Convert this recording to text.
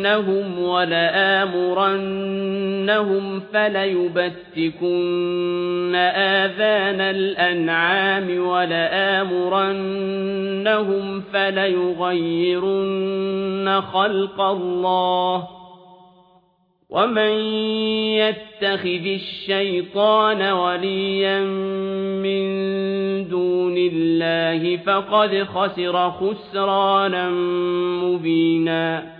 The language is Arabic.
ولأمنينهم ولآمرنهم فليبتكن آذان الأنعام ولآمرنهم فليغيرن خلق الله ومن يتخذ الشيطان وليا من دون الله فقد خسر خسرانا مبينا